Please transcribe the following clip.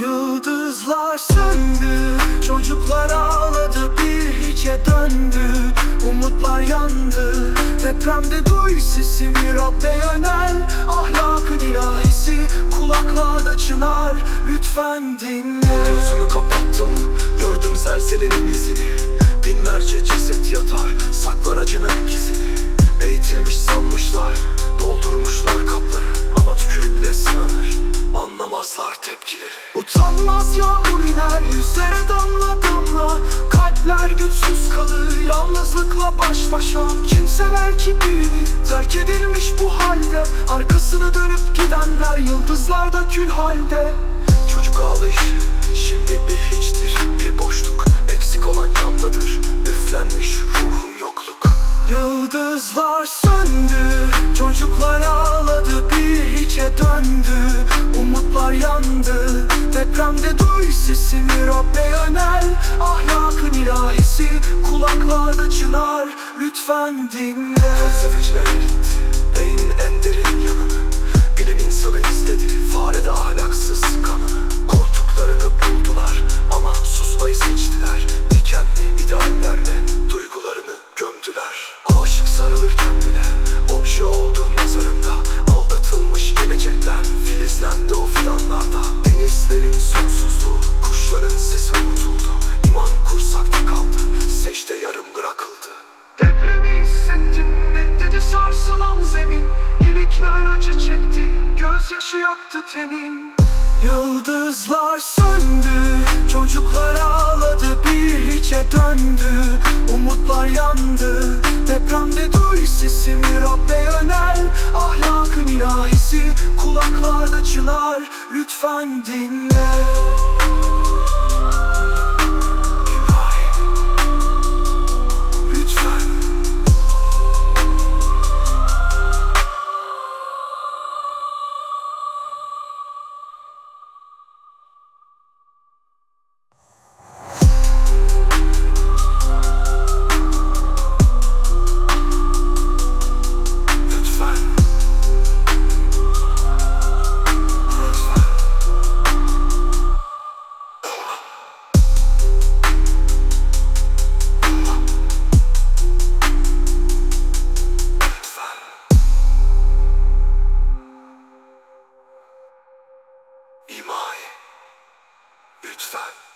Yıldızlar söndü Çocuklar ağladı bir hiçe döndü. Umutlar yandı Depremde duy sesi bir Rabbe yönel. Ahlakın ilahisi kulaklarda çınar. Lütfen dinle. Gözünü kapat. Utanmaz yağmur iner yüzlere damla damla. Kalpler güçsüz kalır yalnızlıkla baş başa. Kimseler ki büyüdü terk edilmiş bu halde. Arkasını dönüp gidenler yıldızlarda kül halde. Çocuk ağlayışı Şimdi bir hiçtir. Bir boşluk Eksik olan yandadır. Üflenmiş ruhun yokluk. Yıldızlar söndü Çocuklar ağladı bir hiçe döndü. Umutlar sesimi Rabbe yönel Ahlakın ilahisi kulaklarda çınar. Lütfen dinle. Felsefeciler eritti Beynin en derin yanını Bilim insanı izledi Farede ahlaksız kanını Korktuklarını buldular Ama susmayı seçtiler. Dikenli ideallerle Duygularını gömdüler. Aşık sarılırken bile Obje oldu nazarında. Aldatılmış gelecekler Filizlendi o fidanlarda. Denizlerin sonsuzluğu İlikler acı çekti Gözyaşı yaktı tenin Yıldızlar söndü Çocuklar ağladı bir hiçe döndü. Umutlar yandı Depremde duy sesimi Rabbe yönel. Ahlakın ilahisi kulaklarda çınar. Lütfen dinle Beachside.